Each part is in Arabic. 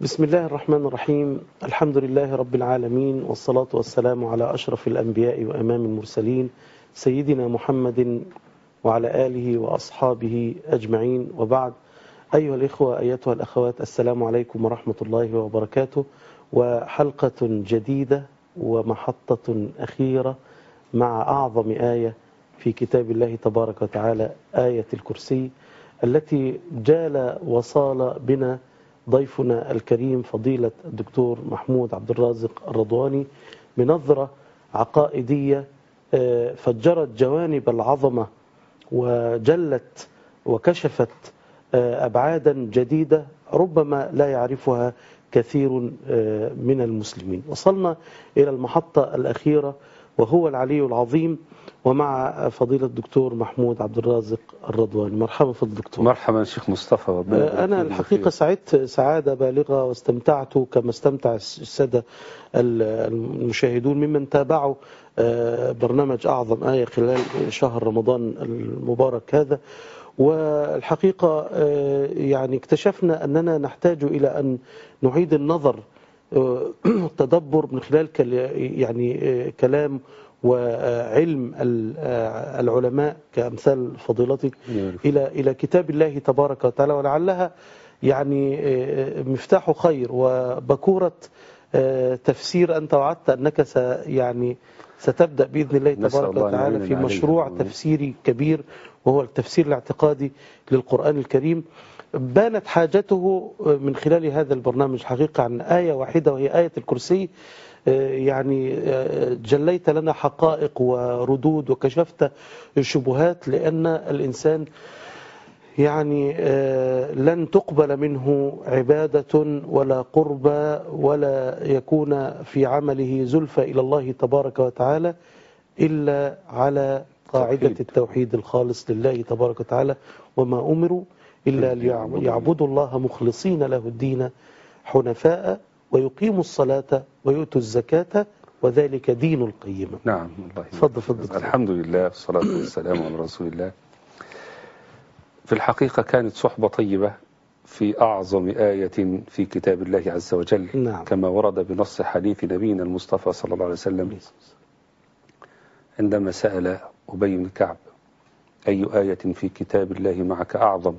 بسم الله الرحمن الرحيم. الحمد لله رب العالمين والصلاة والسلام على أشرف الأنبياء وأمام المرسلين سيدنا محمد وعلى آله وأصحابه أجمعين. وبعد أيها الإخوة أيتها الأخوات السلام عليكم ورحمة الله وبركاته. وحلقة جديدة ومحطة أخيرة مع أعظم آية في كتاب الله تبارك وتعالى آية الكرسي التي جال وصال بنا ضيفنا الكريم فضيلة الدكتور محمود عبد الرازق الرضواني بنظرة عقائدية فجرت جوانب العظمة وجلت وكشفت أبعادا جديدة ربما لا يعرفها كثير من المسلمين. وصلنا إلى المحطة الأخيرة. وهو العلي العظيم ومع فضيلة الدكتور محمود عبد الرازق الرضواني. مرحبا في الدكتور. مرحبا شيخ مصطفى أنا الحقيقة سعدت سعادة بالغة واستمتعت كما استمتع السادة المشاهدون ممن تابعوا برنامج أعظم آية خلال شهر رمضان المبارك هذا. والحقيقة يعني اكتشفنا أننا نحتاج إلى أن نعيد النظر التدبر من خلال يعني كلام وعلم العلماء كأمثال فضيلتك إلى إلى كتاب الله تبارك وتعالى ولعلها يعني مفتاح خير وبكورة تفسير أنت وعدت أنك يعني ستبدأ بإذن الله تبارك وتعالى في مشروع تفسيري كبير وهو التفسير الاعتقادي للقرآن الكريم. بانت حاجته من خلال هذا البرنامج حقيقة عن آية واحدة وهي آية الكرسي. يعني جليت لنا حقائق وردود وكشفت الشبهات لأن الإنسان يعني لن تقبل منه عبادة ولا قربى ولا يكون في عمله زلفى إلى الله تبارك وتعالى إلا على قاعدة التوحيد الخالص لله تبارك وتعالى. وما أمروا إلا ليعبدوا الله مخلصين له الدين حنفاء ويقيموا الصلاة ويؤتوا الزكاة وذلك دين القيمة. نعم الله تفضل فضل الحمد لله والصلاة والسلام على رسول الله. في الحقيقة كانت صحبة طيبة في أعظم آية في كتاب الله عز وجل نعم. كما ورد بنص حديث نبينا المصطفى صلى الله عليه وسلم. عندما سأل أبي بن كعب أي آية في كتاب الله معك أعظم؟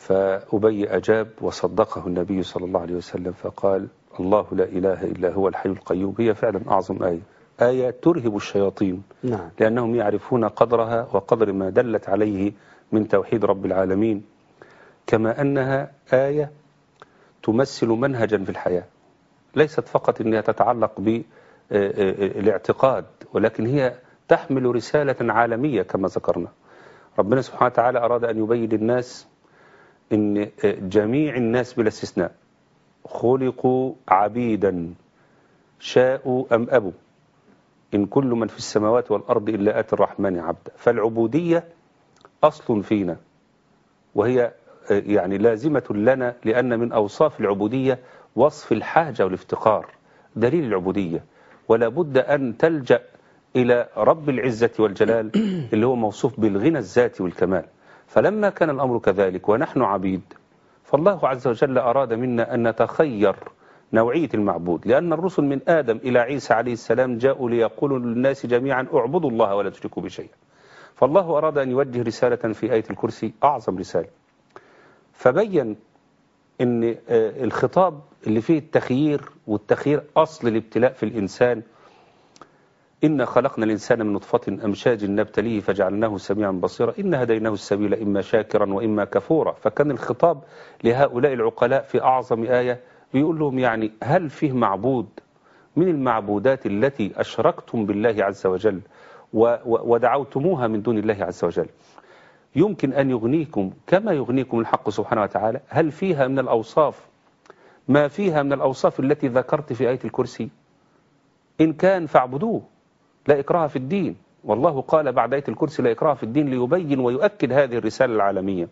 فأبي أجاب وصدقه النبي صلى الله عليه وسلم فقال الله لا إله إلا هو الحي القيوم. هي فعلا أعظم آية. آية ترهب الشياطين نعم. لأنهم يعرفون قدرها وقدر ما دلت عليه من توحيد رب العالمين. كما أنها آية تمثل منهجا في الحياة. ليست فقط أنها تتعلق بالاعتقاد ولكن هي تحمل رسالة عالمية كما ذكرنا. ربنا سبحانه وتعالى أراد أن يبين للناس أن جميع الناس بلا استثناء خلقوا عبيدا شاءوا أم أبوا. إن كل من في السماوات والأرض إلا آتي الرحمن عبدا. فالعبودية أصل فينا وهي يعني لازمة لنا لأن من أوصاف العبودية وصف الحاجة والافتقار دليل العبودية. ولا بد أن تلجأ إلى رب العزة والجلال اللي هو موصوف بالغنى الذاتي والكمال. فلما كان الأمر كذلك ونحن عبيد فالله عز وجل أراد منا أن نتخير نوعية المعبود لأن الرسل من آدم إلى عيسى عليه السلام جاءوا ليقولوا للناس جميعا اعبدوا الله ولا تشركوا بشيء فالله أراد أن يوجه رسالة في آية الكرسي أعظم رسالة. فبين إن آه، الخطاب اللي فيه التخيير والتخيير أصل الابتلاء في الإنسان إنا خلقنا الإنسان من نطفة أمشاج نبتليه فجعلناه سميعا بصيرا. إن هديناه السبيل إما شاكرا وإما كفورا. فكان الخطاب لهؤلاء العقلاء في أعظم آية بيقول لهم يعني هل فيه معبود من المعبودات التي أشركتم بالله عز وجل ودعوتموها من دون الله عز وجل؟ يمكن أن يغنيكم كما يغنيكم الحق سبحانه وتعالى. هل فيها من الأوصاف؟ ما فيها من الأوصاف التي ذكرت في آية الكرسي؟ إن كان فاعبدوه. لا إكراه في الدين. والله قال بعد آية الكرسي لا إكراه في الدين ليبين ويؤكد هذه الرسالة العالمية.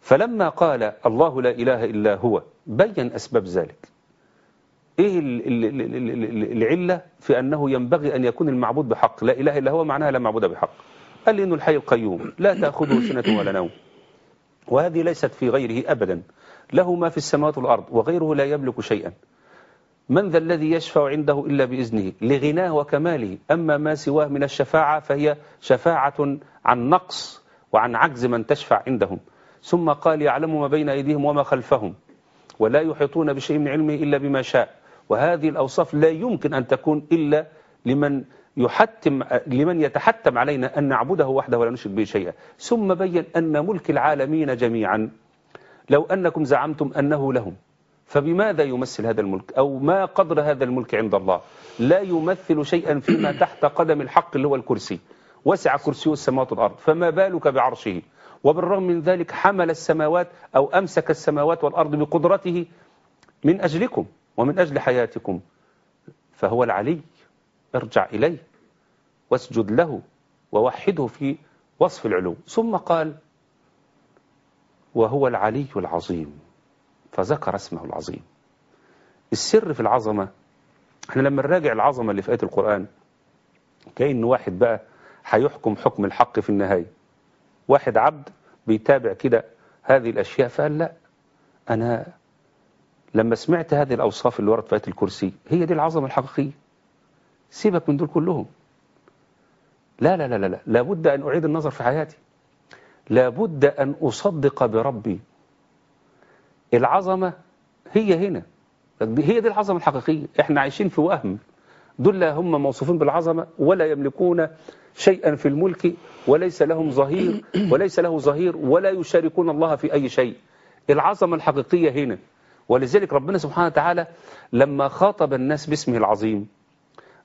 فلما قال الله لا إله إلا هو بين أسباب ذلك. إيه ال- ال- ال- ال- ال- العلة في أنه ينبغي أن يكون المعبود بحق؟ لا إله إلا هو معناها لا معبود بحق. قال لأنه الحي القيوم لا تأخذه سنة ولا نوم. وهذه ليست في غيره أبدا. له ما في السماوات والأرض وغيره لا يملك شيئا. من ذا الذي يشفع عنده إلا بإذنه؟ لغناه وكماله. أما ما سواه من الشفاعة فهي شفاعة عن نقص وعن عجز من تشفع عندهم. ثم قال يعلم ما بين أيديهم وما خلفهم ولا يحيطون بشيء من علمه إلا بما شاء. وهذه الأوصاف لا يمكن أن تكون إلا لمن يحتم لمن يتحتم علينا أن نعبده وحده ولا نشرك به شيئا. ثم بين أن ملك العالمين جميعا. لو أنكم زعمتم أنه لهم. فبماذا يمثل هذا الملك؟ أو ما قدر هذا الملك عند الله؟ لا يمثل شيئا فيما تحت قدم الحق اللي هو الكرسي. وسع كرسيه السماوات والأرض. فما بالك بعرشه؟ وبالرغم من ذلك حمل السماوات أو أمسك السماوات والأرض بقدرته من أجلكم ومن أجل حياتكم. فهو العلي. ارجع إليه. واسجد له. ووحده في وصف العلو. ثم قال وهو العلي العظيم. فذكر اسمه العظيم. السر في العظمة إحنا لما نراجع العظمة اللي في آية القرآن كأن واحد بقى هيحكم حكم الحق في النهاية. واحد عبد بيتابع كده هذه الأشياء فقال لا أنا لما سمعت هذه الأوصاف اللي ورد في آية الكرسي هي دي العظمة الحقيقية. سيبك من دول كلهم. لا لا لا لا لا لابد أن أعيد النظر في حياتي. لابد أن أصدق بربي. العظمة هي هنا. هي دي العظمة الحقيقية. إحنا عايشين في وهم. دول لا هم موصوفين بالعظمة ولا يملكون شيئا في الملك وليس لهم ظهير وليس له ظهير ولا يشاركون الله في أي شيء. العظمة الحقيقية هنا. ولذلك ربنا سبحانه وتعالى لما خاطب الناس باسمه العظيم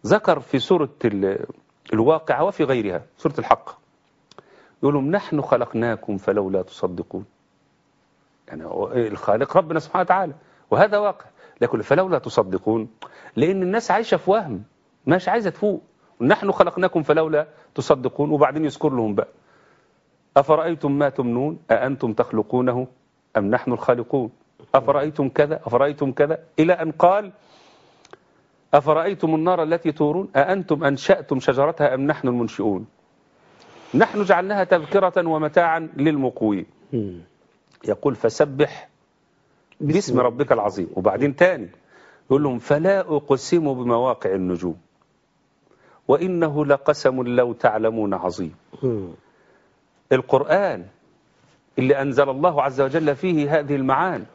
ذكر في سورة ال- الواقع وفي غيرها سورة الحق. يقول لهم نحن خلقناكم فلولا تصدقون. يعني الخالق ربنا سبحانه وتعالى. وهذا واقع. لكن فلولا تصدقون لأن الناس عايشة في وهم مش عايزة تفوق. نحن خلقناكم فلولا تصدقون وبعدين يذكر لهم بقى. أفرأيتم ما تمنون؟ أأنتم تخلقونه أم نحن الخالقون؟ أفرأيتم كذا؟ أفرأيتم كذا؟ إلى أن قال أفرأيتم النار التي تورون؟ أأنتم أنشأتم شجرتها أم نحن المنشئون؟ نحن جعلناها تذكرة ومتاعا للمقوين. يقول فسبح باسم ربك العظيم. وبعدين تاني يقول لهم فلا أقسم بمواقع النجوم وإنه لقسم لو تعلمون عظيم. القرآن اللي أنزل الله عز وجل فيه هذه المعاني.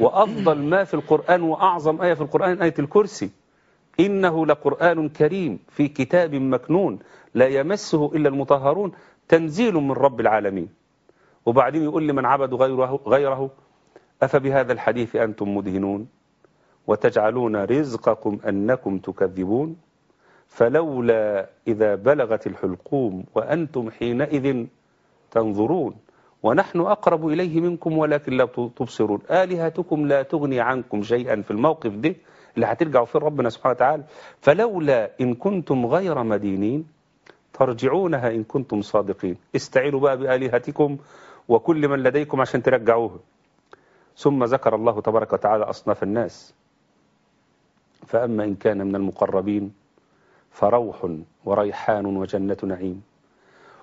وأفضل ما في القرآن وأعظم آية في القرآن آية الكرسي. إنه لقرآن كريم في كتاب مكنون لا يمسه إلا المطهرون. تنزيل من رب العالمين. وبعدين يقول لمن عبدوا غيره, غيره أفبهذا الحديث أنتم مدهنون؟ وتجعلون رزقكم أنكم تكذبون؟ فلولا إذا بلغت الحلقوم وأنتم حينئذ تنظرون. ونحن أقرب إليه منكم ولكن لا تبصرون. آلهتكم لا تغني عنكم شيئا في الموقف ده اللي هترجعوا فيه ربنا سبحانه وتعالى. فلولا إن كنتم غير مدينين ترجعونها إن كنتم صادقين. استعينوا بقى بآلهتكم وكل من لديكم عشان ترجعوها ثم ذكر الله تبارك وتعالى أصناف الناس. فأما إن كان من المقربين فروح وريحان وجنة نعيم.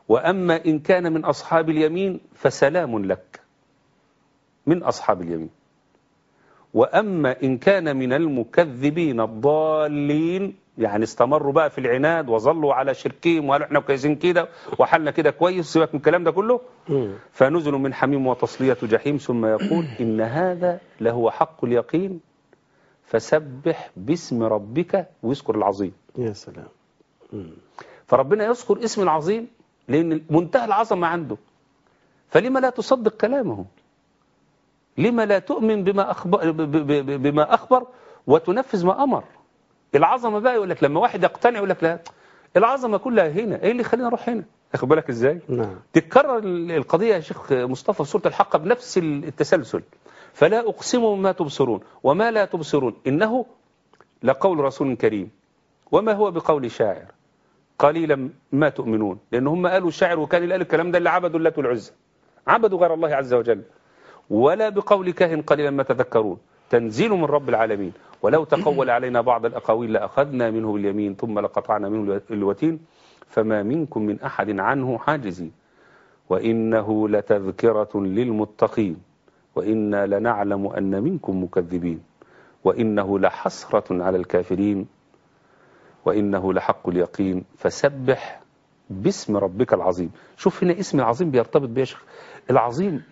وأما إن كان من أصحاب اليمين فسلام لك. من أصحاب اليمين. وأما إن كان من المكذبين الضالين يعني استمروا بقى في العناد وظلوا على شركهم وقالوا إحنا كويسين كده وحالنا كده كويس سيبك من الكلام ده كله. فنزل من حميم وتصلية جحيم ثم يقول إن هذا لهو حق اليقين فسبح باسم ربك واذكر العظيم. يا سلام. فربنا يذكر اسم العظيم لأن منتهى العظمة عنده. فلما لا تصدق كلامه؟ لما لا تؤمن بما أخبر, بما أخبر وتنفذ ما أمر؟ العظمة بقى يقول لك لما واحد يقتنع يقول لك لا. العظمة كلها هنا. إيه اللي يخلينا نروح هنا؟ اخد بالك إزاي؟ نعم. تتكرر القضية يا شيخ مصطفى في سورة الحق بنفس التسلسل. فلا أقسم بما تبصرون وما لا تبصرون. إنه لقول رسول كريم. وما هو بقول شاعر؟ قليلا ما تؤمنون. لأن هم قالوا شاعر وكان اللي قال الكلام ده اللي عبدوا اللات والعزى عبدوا غير الله عز وجل. ولا بقول كاهن قليلا ما تذكرون. تنزيل من رب العالمين. ولو تقول علينا بعض الأقاويل لأخذنا منه باليمين ثم لقطعنا منه الوتين فما منكم من أحد عنه حاجزين وإنه لتذكرة للمتقين وإنا لنعلم أن منكم مكذبين. وإنه لحسرة على الكافرين وإنه لحق اليقين. فسبح باسم ربك العظيم. شوف هنا اسم العظيم بيرتبط بيه يا شيخ العظيم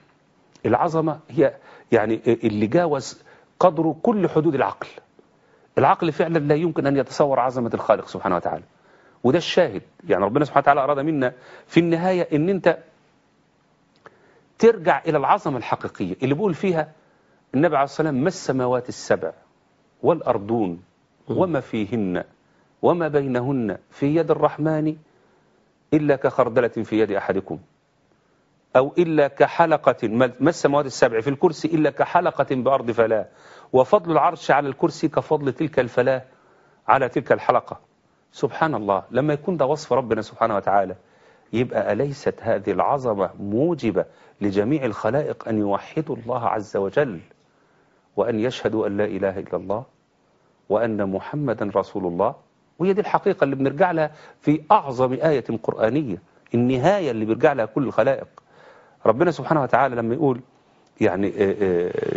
العظمة هي يعني اللي جاوز قدره كل حدود العقل. العقل فعلا لا يمكن أن يتصور عظمة الخالق سبحانه وتعالى. وده الشاهد. يعني ربنا سبحانه وتعالى أراد منا في النهاية أن أنت ترجع إلى العظمة الحقيقية اللي بيقول فيها النبي عليه الصلاة والسلام ما السماوات السبع والأرضون وما فيهن وما بينهن في يد الرحمن إلا كخردلة في يد أحدكم. أو إلا كحلقة ما السماوات السبع؟ في الكرسي إلا كحلقة بأرض فلاة. وفضل العرش على الكرسي كفضل تلك الفلاة على تلك الحلقة. سبحان الله. لما يكون ده وصف ربنا سبحانه وتعالى يبقى أليست هذه العظمة موجبة لجميع الخلائق أن يوحدوا الله عز وجل وأن يشهدوا أن لا إله إلا الله وأن محمدا رسول الله؟ وهي دي الحقيقة اللي بنرجع لها في أعظم آية قرآنية النهاية اللي بيرجع لها كل الخلائق. ربنا سبحانه وتعالى لما يقول يعني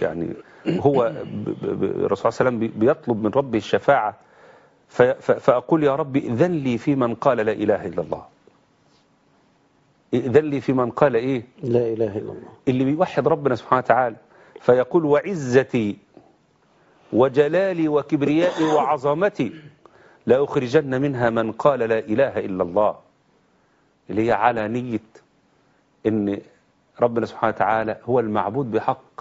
يعني هو الرسول صلى الله عليه وسلم بيطلب من ربه الشفاعة. فأقول يا رب إذن لي في من قال لا إله إلا الله. إذن لي في من قال إيه؟ لا إله إلا الله. اللي بيوحد ربنا سبحانه وتعالى. فيقول وعزتي وجلالي وكبريائي وعظمتي لأخرجن منها من قال لا إله إلا الله. اللي هي على نية إن ربنا سبحانه وتعالى هو المعبود بحق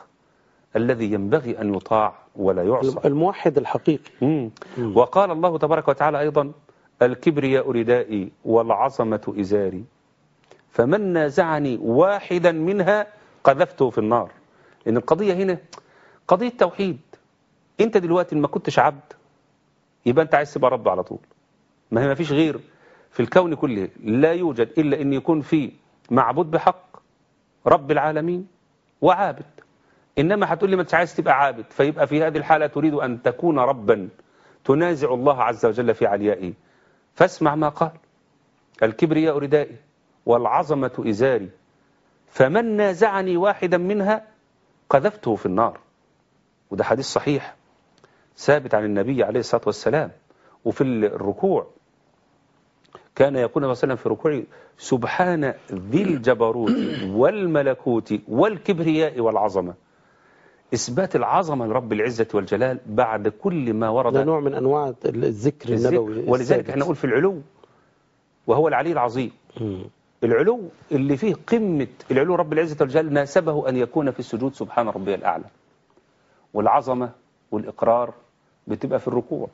الذي ينبغي أن يطاع ولا يعصى. الموحد الحقيقي. مم. وقال الله تبارك وتعالى أيضا الكبرياء ردائي والعظمة إزاري فمن نازعني واحدا منها قذفته في النار. لأن القضية هنا قضية توحيد. أنت دلوقتي ما كنتش عبد يبقى أنت عايز تبقى رب على طول. ما هي ما فيش غير في الكون كله. لا يوجد إلا أن يكون في معبود بحق رب العالمين وعابد. إنما هتقول لي ما أنتش عايز تبقى عابد فيبقى في هذه الحالة تريد أن تكون ربا. تنازع الله عز وجل في عليائه. فاسمع ما قال الكبرياء ردائي والعظمة إزاري. فمن نازعني واحدا منها قذفته في النار. وده حديث صحيح ثابت عن النبي عليه الصلاة والسلام. وفي الركوع كان يقول صلى الله عليه وسلم في ركوعه سبحان ذي الجبروت والملكوت والكبرياء والعظمة. إثبات العظمة لرب العزة والجلال بعد كل ما ورد. ده نوع من أنواع الذكر النبوي ولذلك. إحنا نقول في العلو وهو العلي العظيم. العلو اللي فيه قمة العلو رب العزة والجلال ناسبه أن يكون في السجود سبحان ربي الأعلى. والعظمة والإقرار بتبقى في الركوع.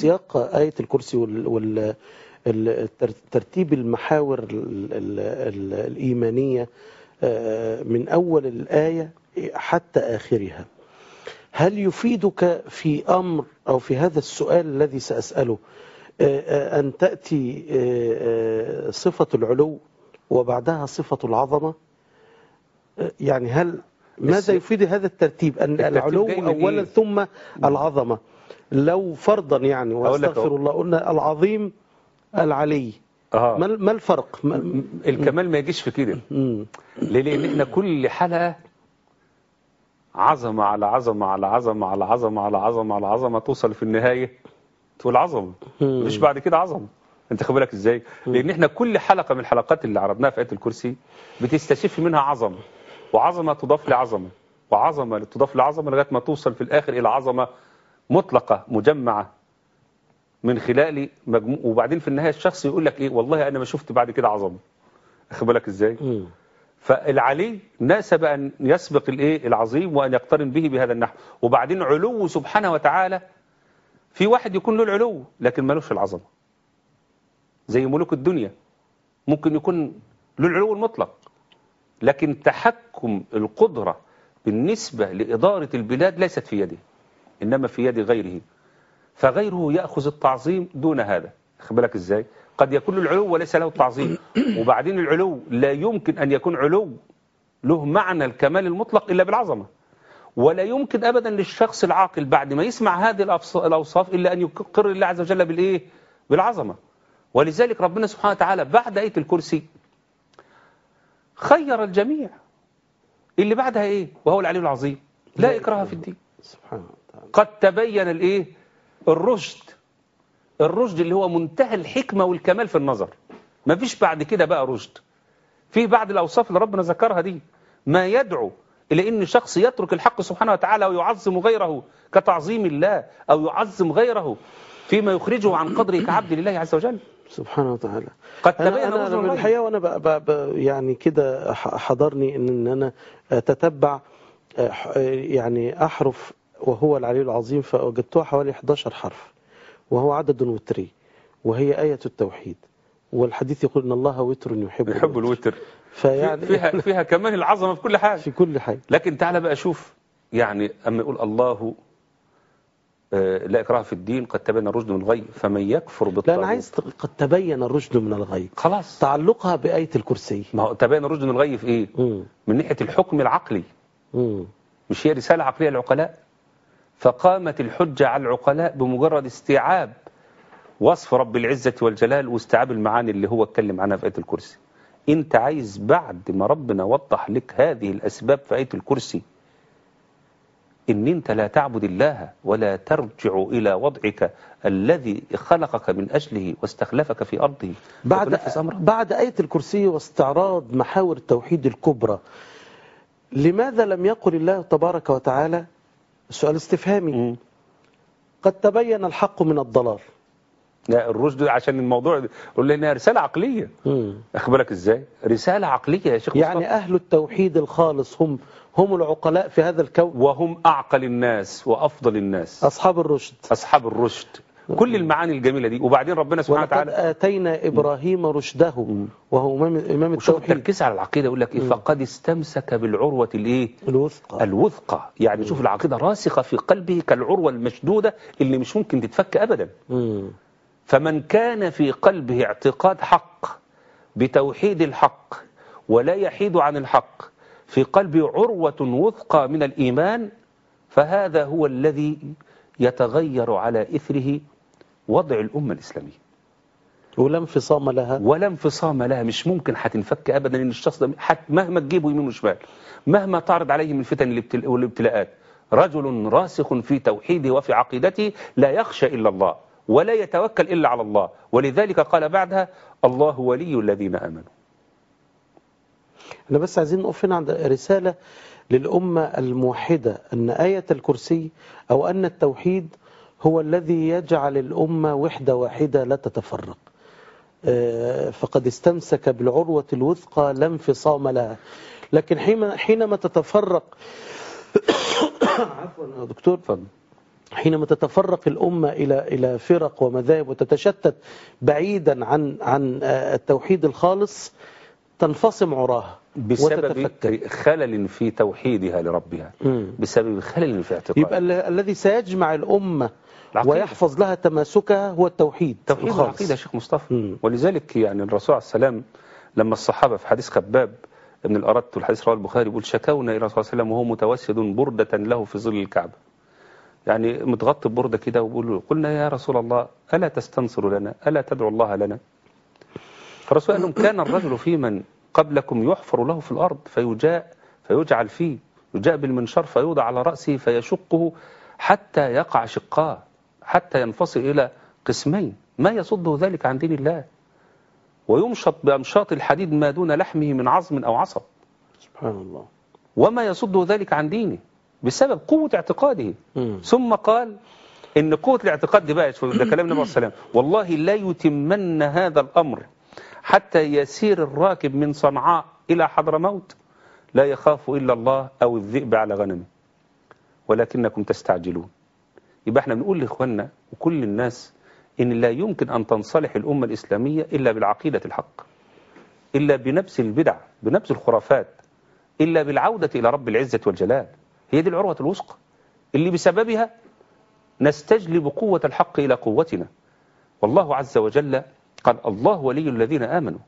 سياق آية الكرسي وال وال ال- تر- ترتيب المحاور ال- ال- ال- الإيمانية آه، من أول الآية حتى آخرها. هل يفيدك في أمر أو في هذا السؤال الذي سأسأله آه، آه، أن تأتي صفة العلو وبعدها صفة العظمة؟ يعني هل ماذا يفيد هذا الترتيب؟ أن العلو أولا إيه؟ ثم العظمة. لو فرضا يعني وأستغفر. الله قلنا العظيم العلي. آه ما ما الفرق؟ ما- الكمال ما يجيش في كده. ليه لأن إحنا كل حلقة عظمة على عظمة على عظمة على عظمة على عظمة على عظمة توصل في النهاية تقول عظمة. مش بعد كده عظمة. أنت خد بالك إزاي؟ لأن إحنا كل حلقة من الحلقات اللي عرضناها في آية الكرسي بتستشف منها عظمة. وعظمة تضاف لعظمة. وعظمة تضاف لعظمة لغاية ما توصل في الآخر إلى عظمة مطلقة مجمعة من خلال مجموع. وبعدين في النهاية الشخص يقول لك إيه؟ والله أنا ما شفت بعد كده عظمة. خد بالك إزاي؟ مم. فالعلي ناسب أن يسبق الإيه؟ العظيم وأن يقترن به بهذا النحو. وبعدين علو سبحانه وتعالى. في واحد يكون له العلو لكن ملوش العظمة. زي ملوك الدنيا. ممكن يكون له العلو المطلق. لكن تحكم القدرة بالنسبة لإدارة البلاد ليست في يده. إنما في يد غيره. فغيره يأخذ التعظيم دون هذا. بالك إزاي؟ قد يكون العلو وليس له التعظيم وبعدين العلو لا يمكن أن يكون علو له معنى الكمال المطلق إلا بالعظمة. ولا يمكن أبدا للشخص العاقل بعد ما يسمع هذه الأوصاف إلا أن يقر الله عز وجل بالإيه؟ بالعظمة. ولذلك ربنا سبحانه وتعالى بعد آية الكرسي خير الجميع. اللي بعدها إيه؟ وهو العلي العظيم. لا إكراه في الدين. سبحان قد تبين الإيه؟ الرشد. الرشد اللي هو منتهى الحكمة والكمال في النظر. ما فيش بعد كده بقى رشد. في بعد الأوصاف اللي ربنا ذكرها دي. ما يدعو إلى أن شخص يترك الحق سبحانه وتعالى ويعظم غيره كتعظيم الله أو يعظم غيره فيما يخرجه عن قدره كعبد لله عز وجل. سبحانه وتعالى. قد تبين أنا, أنا. الحقيقة وأنا ب ب ب يعني كده حضرني إن أنا أتتبع آه، يعني أحرف وهو العلي العظيم فوجدتها حوالي 11 حرف وهو عدد وتري وهي آية التوحيد. والحديث يقول إن الله وتر يحب يحب الوتر. فيعني فيها, فيها كمان العظمة في كل حاجة. في كل حاجة. لكن تعالى بقى شوف يعني أما يقول الله آه، لا إكراه في الدين قد تبين الرشد من الغي فمن يكفر لا بالطاغوت أنا عايز قد تبين الرشد من الغي. خلاص. تعلقها بآية الكرسي. ما هو تبين الرشد من الغي في إيه؟ مم. من ناحية الحكم العقلي. مم. مش هي رسالة عقلية للعقلاء؟ فقامت الحجة على العقلاء بمجرد استيعاب وصف رب العزة والجلال واستيعاب المعاني اللي هو اتكلم عنها في آية الكرسي. انت عايز بعد ما ربنا وضح لك هذه الأسباب في آية الكرسي إن انت لا تعبد الله ولا ترجع إلى وضعك الذي خلقك من أجله واستخلفك في أرضه. بعد بعد آية الكرسي واستعراض محاور التوحيد الكبرى لماذا لم يقل الله تبارك وتعالى سؤال استفهامي. مم. قد تبين الحق من الضلال. لا الرشد عشان الموضوع يقول لنا رسالة عقلية. مم. اخبرك إزاي؟ رسالة عقلية يا شيخ يعني مصطفى. أهل التوحيد الخالص هم هم العقلاء في هذا الكون. وهم أعقل الناس وأفضل الناس. أصحاب الرشد. أصحاب الرشد. كل المعاني الجميلة دي. وبعدين ربنا سبحانه ولقد وتعالى آتينا إبراهيم رشده. وهو إمام إمام وشوف التوحيد. التركيز على العقيدة يقول لك إيه؟ فقد استمسك بالعروة الإيه؟ الوثقى الوثقى يعني شوف العقيدة راسخة في قلبه كالعروة المشدودة اللي مش ممكن تتفك أبدا. فمن كان في قلبه اعتقاد حق بتوحيد الحق ولا يحيد عن الحق في قلبه عروة وثقى من الإيمان فهذا هو الذي يتغير على إثره وضع الأمة الإسلامية. ولا انفصام لها. ولا انفصام لها. مش ممكن هتنفك ابدا إن الشخص ده حت مهما تجيبه يمين وشمال مهما تعرض عليه من الفتن والابتل- والابتلاءات رجل راسخ في توحيده وفي عقيدته لا يخشى إلا الله ولا يتوكل إلا على الله. ولذلك قال بعدها الله ولي الذين آمنوا. إحنا بس عايزين نقف هنا عند رسالة للأمة الموحدة أن آية الكرسي أو أن التوحيد هو الذي يجعل الأمة وحدة واحدة لا تتفرق. آه، فقد استمسك بالعروة الوثقى لا انفصام لها. لكن حين- حينما تتفرق عفوا يا دكتور. اتفضل حينما تتفرق الأمة إلى إلى فرق ومذاهب وتتشتت بعيدا عن عن آه، التوحيد الخالص تنفصم عراها بسبب. خلل في توحيدها لربها. بسبب خلل في اعتقادها. يبقى ال- الذي سيجمع الأمة العقيدة. ويحفظ لها تماسكها هو التوحيد توحيد. العقيدة يا شيخ مصطفى مم. ولذلك يعني الرسول عليه السلام لما الصحابة في حديث خباب ابن الأردت والحديث رواه البخاري يقول شكونا إلى الرسول صلى الله عليه وسلم وهو متوسد بردة له في ظل الكعبة يعني متغطي ببردة كده وبيقول قلنا يا رسول الله ألا تستنصر لنا ألا تدعو الله لنا فالرسول قال لهم كان الرجل في من قبلكم يحفر له في الأرض فيجاء فيجعل فيه يجاء بالمنشار فيوضع على رأسه فيشقه حتى يقع شقاه حتى ينفصل إلى قسمين. ما يصده ذلك عن دين الله؟ ويمشط بأمشاط الحديد ما دون لحمه من عظم أو عصب. سبحان الله وما يصده ذلك عن دينه بسبب قوة اعتقاده. مم. ثم قال إن قوة الاعتقاد دي بقى ده كلام النبي عليه السلام والله لا يتمن هذا الأمر حتى يسير الراكب من صنعاء إلى حضرموت. لا يخاف إلا الله أو الذئب على غنمه. ولكنكم تستعجلون. يبقى إحنا بنقول لإخواننا وكل الناس إن لا يمكن أن تنصلح الأمة الإسلامية إلا بالعقيدة الحق إلا بنبس البدع بنبس الخرافات إلا بالعودة إلى رب العزة والجلال. هي دي العروة الوثقى اللي بسببها نستجلب قوة الحق إلى قوتنا. والله عز وجل قال الله ولي الذين آمنوا.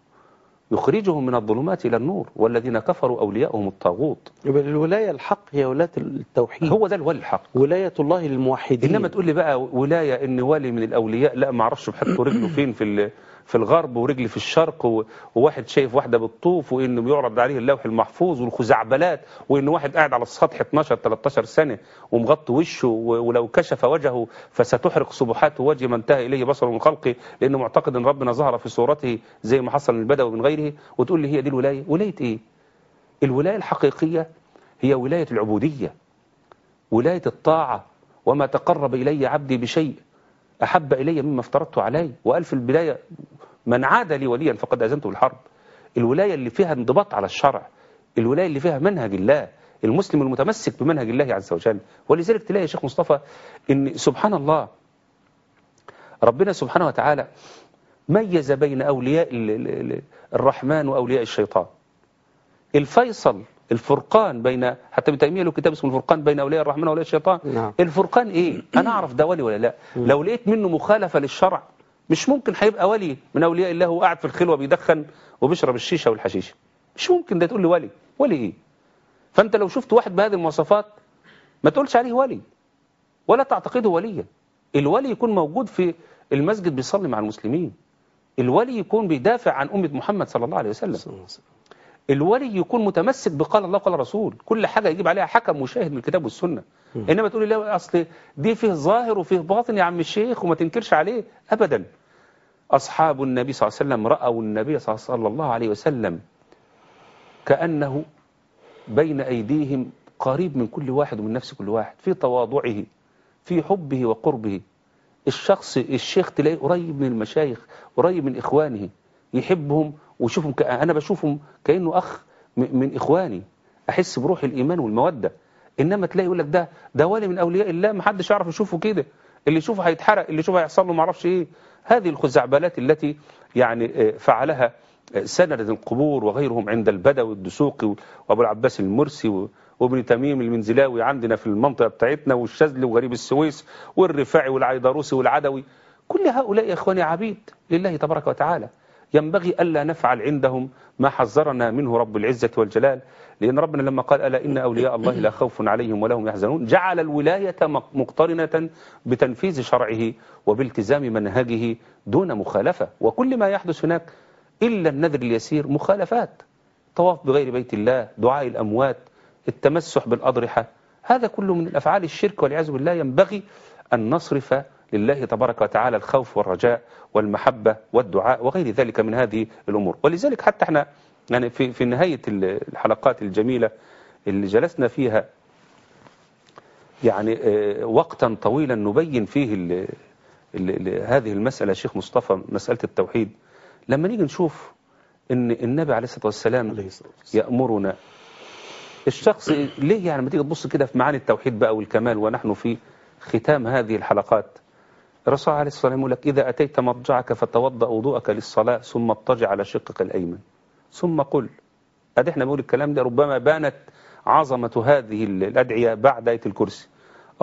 يخرجهم من الظلمات إلى النور والذين كفروا أولياءهم الطاغوت. يبقى الولاية الحق هي ولاية التوحيد. هو ده الولي الحق. ولاية الله للموحدين. إنما تقول لي بقى ولاية إن ولي من الأولياء لا ما أعرفش بحط رجله فين في في الغرب ورجلي في الشرق وواحد شايف واحدة بالطوف وإنه بيعرض عليه اللوح المحفوظ والخزعبلات وان واحد قاعد على السطح 12 13 سنة ومغطي وشه ولو كشف وجهه فستحرق سبحات وجه ما انتهى إليه بصره من خلقه لأنه معتقد إن ربنا ظهر في صورته زي ما حصل للبدوي من غيره وتقول لي هي دي الولاية. ولاية إيه؟ الولاية الحقيقية هي ولاية العبودية ولاية الطاعة. وما تقرب إلي عبدي بشيء أحب إلي مما افترضته عليه وقال في البداية من عاد لي وليا فقد أذنته بالحرب. الولاية اللي فيها انضباط على الشرع الولاية اللي فيها منهج الله المسلم المتمسك بمنهج الله عز وجل. ولذلك تلاقي يا شيخ مصطفى إن سبحان الله ربنا سبحانه وتعالى ميز بين أولياء ال- ال- ال- الرحمن وأولياء الشيطان. الفيصل الفرقان بين حتى ابن تيمية له كتاب اسمه الفرقان بين أولياء الرحمن وأولياء الشيطان. نعم. الفرقان إيه؟ أنا أعرف ده ولي ولا لا؟ لو لقيت منه مخالفة للشرع مش ممكن هيبقى ولي من أولياء الله وقاعد في الخلوة بيدخن وبيشرب الشيشة والحشيشة. مش ممكن ده تقول لي ولي. ولي إيه؟ فأنت لو شفت واحد بهذه المواصفات ما تقولش عليه ولي ولا تعتقده وليا. الولي يكون موجود في المسجد بيصلي مع المسلمين. الولي يكون بيدافع عن أمة محمد صلى الله عليه وسلم. الولي يكون متمسك بقال الله قال رسول. كل حاجة يجيب عليها حكم مشاهد من الكتاب والسنة. إنما تقولي لا أصل دي فيه ظاهر وفيه باطن يا عم الشيخ وما تنكرش عليه أبدا. أصحاب النبي صلى الله عليه وسلم رأوا النبي صلى الله عليه وسلم كأنه بين أيديهم قريب من كل واحد ومن نفس كل واحد في تواضعه في حبه وقربه. الشخص الشيخ تلاقيه قريب من المشايخ قريب من إخوانه يحبهم ويشوفهم. أنا بشوفهم كأنه أخ من إخواني. أحس بروح الإيمان والمودة. إنما تلاقي يقول لك ده ده ولي من أولياء الله ما حدش يعرف يشوفه كده. اللي يشوفه هيتحرق اللي يشوفه هيحصل له ما أعرفش إيه. هذه الخزعبلات التي يعني آه، فعلها آه، سند القبور وغيرهم عند البدوي الدسوقي وأبو العباس المرسي وابن تميم المنزلاوي عندنا في المنطقة بتاعتنا والشاذلي وغريب السويس والرفاعي والعيدروسي والعدوي. كل هؤلاء يا إخواني عبيد لله تبارك وتعالى. ينبغي ألا نفعل عندهم ما حذرنا منه رب العزة والجلال. لأن ربنا لما قال ألا إن أولياء الله لا خوف عليهم ولا هم يحزنون جعل الولاية مق- مقترنة بتنفيذ شرعه وبالتزام منهجه دون مخالفة. وكل ما يحدث هناك إلا النذر اليسير مخالفات. طواف بغير بيت الله دعاء الأموات التمسح بالأضرحة هذا كله من الأفعال الشرك والعياذ بالله. ينبغي أن نصرف لله تبارك وتعالى الخوف والرجاء والمحبة والدعاء وغير ذلك من هذه الأمور. ولذلك حتى إحنا يعني في, في نهاية الحلقات الجميلة اللي جلسنا فيها يعني آه، وقتا طويلا نبين فيه ال ال ال هذه المسألة. شيخ مصطفى مسألة التوحيد. لما نيجي نشوف إن النبي عليه الصلاة والسلام عليه الصلاة والسلام. يأمرنا الشخص ليه يعني لما تيجي تبص كده في معاني التوحيد بقى والكمال ونحن في ختام هذه الحلقات الرسول عليه الصلاة والسلام يقول لك إذا أتيت مضجعك فتوضأ وضوءك للصلاة ثم اضطجع على شقك الأيمن. ثم قل. أدي إحنا بنقول الكلام ده ربما بانت عظمة هذه الأدعية بعد آية الكرسي.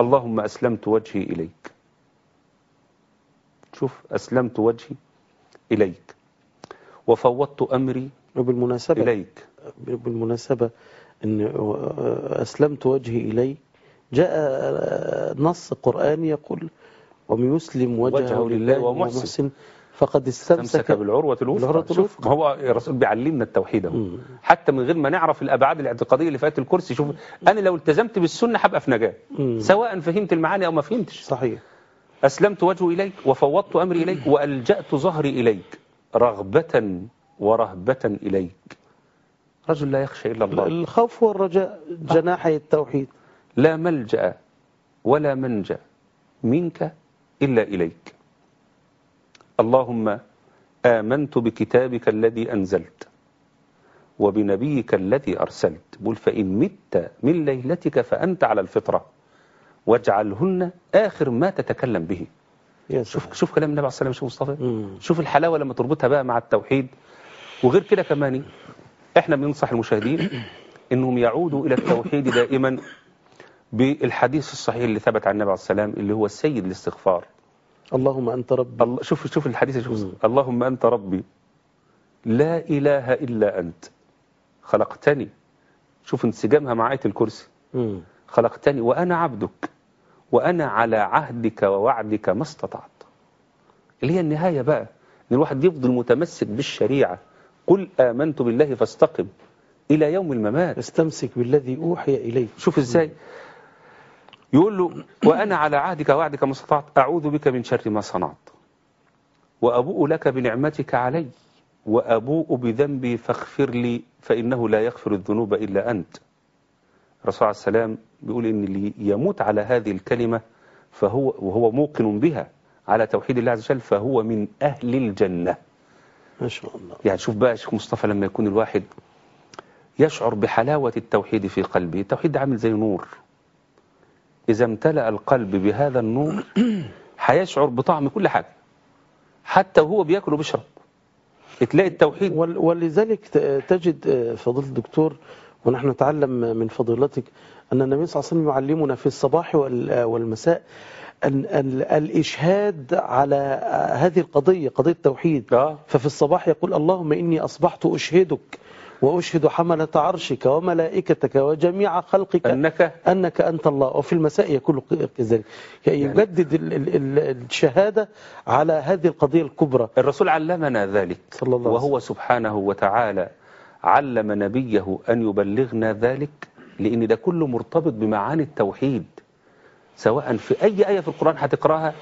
اللهم أسلمت وجهي إليك. شوف أسلمت وجهي إليك. وفوضت أمري وبالمناسبة إليك. بالمناسبة أن أسلمت وجهي إليه جاء نص قرآني يقول ومن يسلم وجهه وجهه لله لله ومحسن. ومحسن. فقد استمسك بالعروة الوثقى. شوف ما هو الرسول بيعلمنا التوحيد أهو. حتى من غير ما نعرف الأبعاد الاعتقادية اللي في آية الكرسي شوف أنا لو التزمت بالسنة هبقى في نجاة. مم. سواء فهمت المعاني أو ما فهمتش. صحيح. أسلمت وجهي إليك وفوضت أمري إليك وألجأت ظهري إليك رغبة ورهبة إليك. رجل لا يخشى إلا الله. الخوف والرجاء جناحي التوحيد. لا ملجأ ولا منجأ منك إلا إليك. اللهم آمنت بكتابك الذي أنزلت وبنبيك الذي أرسلت. بقول فإن مت من ليلتك فأنت على الفطرة واجعلهن آخر ما تتكلم به. شوف. شوف كلام النبي عليه الصلاه والسلام شوف مصطفى. شوف الحلاوة لما تربطها بقى مع التوحيد. وغير كده كمان إحنا بننصح المشاهدين إنهم يعودوا إلى التوحيد دائما بالحديث الصحيح اللي ثبت عن النبي عليه السلام اللي هو السيد الاستغفار. اللهم أنت ربي. الله شوف شوف الحديث شوف. اللهم أنت ربي. لا إله إلا أنت. خلقتني. شوف انسجامها مع آية الكرسي. خلقتني وأنا عبدك. وأنا على عهدك ووعدك ما استطعت. اللي هي النهاية بقى. إن الواحد يفضل متمسك بالشريعة. قل آمنت بالله فاستقم إلى يوم الممات. استمسك بالذي أوحي إليك. شوف إزاي؟ يقول له وأنا على عهدك ووعدك ما استطعت أعوذ بك من شر ما صنعت. وأبوء لك بنعمتك علي وأبوء بذنبي فاغفر لي فإنه لا يغفر الذنوب إلا أنت. الرسول عليه السلام بيقول إن اللي يموت على هذه الكلمة فهو وهو موقن بها على توحيد الله عز وجل فهو من أهل الجنة. ما شاء الله. يعني شوف بقى شيخ مصطفى لما يكون الواحد يشعر بحلاوة التوحيد في قلبه. التوحيد ده عامل زي نور. إذا امتلأ القلب بهذا النور هيشعر بطعم كل حاجة حتى وهو بياكل وبيشرب. تلاقي التوحيد ول- ولذلك تجد آه، فضيلة الدكتور ونحن نتعلم من فضيلتك أن النبي صلى الله عليه وسلم يعلمنا في الصباح آه، والمساء الإشهاد على آه، هذه القضية قضية التوحيد. آه. ففي الصباح يقول اللهم إني أصبحت أشهدك. وأشهد حملة عرشك وملائكتك وجميع خلقك أنك أنك أنت الله. وفي المساء يقول كذلك يعني يجدد ال- ال- ال- الشهادة على هذه القضية الكبرى. الرسول علمنا ذلك. صلى الله عليه وهو سبحانه وتعالى علم نبيه أن يبلغنا ذلك لأن ده كله مرتبط بمعاني التوحيد. سواء في أي آية في القرآن هتقرأها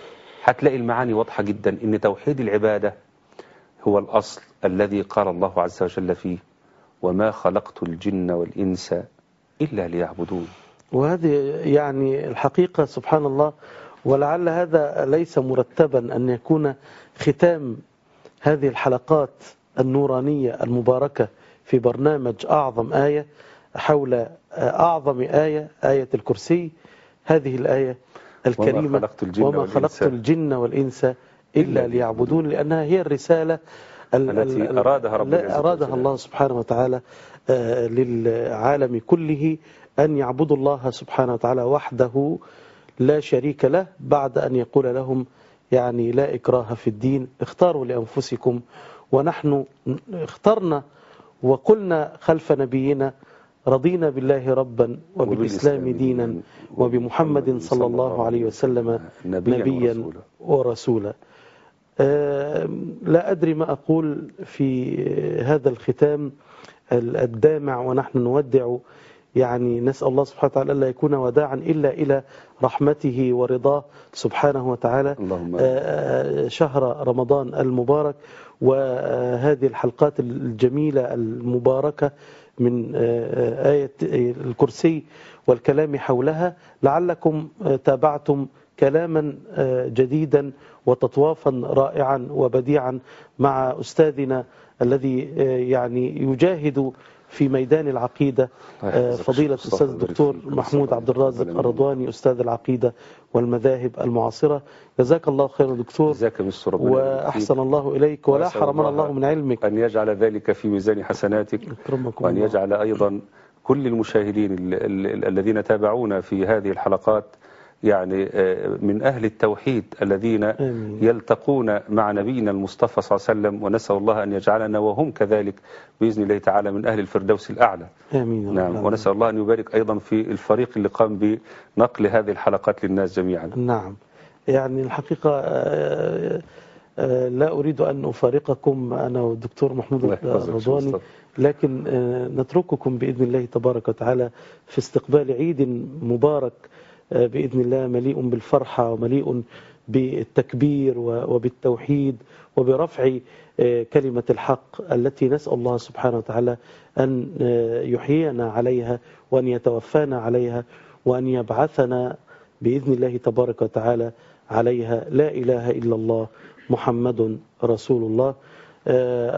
هتلاقي المعاني واضحة جدا إن توحيد العبادة هو الأصل الذي قال الله عز وجل فيه. وما خلقت الجن والإنس إلا ليعبدون وهذه يعني الحقيقة سبحان الله ولعل هذا ليس مرتبا أن يكون ختام هذه الحلقات النورانية المباركة في برنامج أعظم آية حول أعظم آية آية الكرسي. هذه الآية الكريمة خلقت الجن وما خلقت الجن والإنس إلا ليعبدون لأنها هي الرسالة ال- التي ال- أرادها رب لا العزة أرادها. الله سبحانه وتعالى آه، للعالم كله أن يعبدوا الله سبحانه وتعالى وحده لا شريك له بعد أن يقول لهم يعني لا إكراه في الدين اختاروا لأنفسكم ونحن اخترنا وقلنا خلف نبينا رضينا بالله ربا وبالإسلام دينا وبمحمد صلى الله عليه وسلم نبيا ورسولا. آه، لا أدري ما أقول في هذا الختام الدامع ونحن نودع يعني نسأل الله سبحانه وتعالى ألا يكون وداعا إلا إلى رحمته ورضاه سبحانه وتعالى اللهم آه، شهر رمضان المبارك وهذه الحلقات الجميلة المباركة من آه، آية الكرسي والكلام حولها. لعلكم آه، تابعتم كلاما آه، جديدا وتطوافا رائعا وبديعا مع أستاذنا الذي آه، يعني يجاهد في ميدان العقيدة آه، فضيلة الأستاذ الدكتور. محمود عبد الرازق الرضواني أستاذ العقيدة والمذاهب المعاصرة جزاك الله خير دكتور جزاك مستر. وأحسن الله إليك ولا حرمنا الله من علمك أن يجعل ذلك في ميزان حسناتك وأن. يجعل أيضا كل المشاهدين ال- ال- الذين تابعونا في هذه الحلقات يعني آه، من أهل التوحيد الذين. يلتقون مع نبينا المصطفى صلى الله عليه وسلم ونسأل الله أن يجعلنا وهم كذلك بإذن الله تعالى من أهل الفردوس الأعلى آمين نعم. ونسأل الله أن يبارك أيضا في الفريق اللي قام بنقل هذه الحلقات للناس جميعا نعم يعني الحقيقة آه، آه، لا أريد أن أفارقكم أنا والدكتور محمود مصطفى. لكن نترككم بإذن الله تبارك وتعالى في استقبال عيد مبارك آه، بإذن الله مليء بالفرحة ومليء بالتكبير وبالتوحيد وبرفع آه، كلمة الحق التي نسأل الله سبحانه وتعالى أن آه، يحيينا عليها وأن يتوفانا عليها وأن يبعثنا بإذن الله تبارك وتعالى عليها. لا إله إلا الله محمد رسول الله.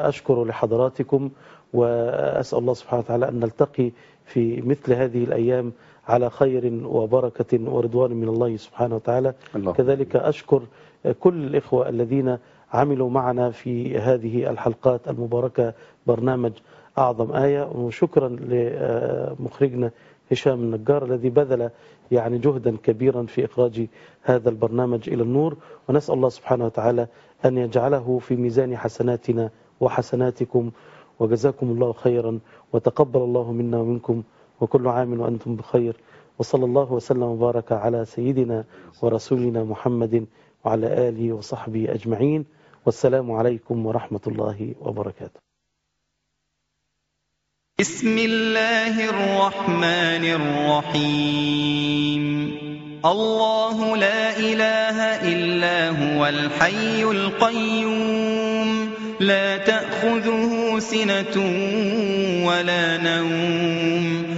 أشكر لحضراتكم وأسأل الله سبحانه وتعالى أن نلتقي في مثل هذه الأيام على خير وبركة ورضوان من الله سبحانه وتعالى. اللهم كذلك أشكر كل الإخوة الذين عملوا معنا في هذه الحلقات المباركة. برنامج أعظم آية. وشكرا لمخرجنا هشام النجار الذي بذل يعني جهدا كبيرا في إخراج هذا البرنامج إلى النور. ونسأل الله سبحانه وتعالى أن يجعله في ميزان حسناتنا وحسناتكم. وجزاكم الله خيرا. وتقبل الله منا ومنكم. وكل عام وأنتم بخير. وصلى الله وسلم وبارك على سيدنا ورسولنا محمد وعلى آله وصحبه أجمعين. والسلام عليكم ورحمة الله وبركاته. بسم الله الرحمن الرحيم. الله لا إله إلا هو الحي القيوم. لا تأخذه سنة ولا نوم.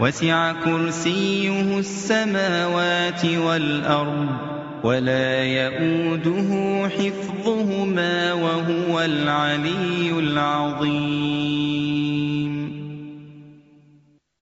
وسع كرسيه السماوات والأرض ولا يؤوده حفظهما وهو العلي العظيم.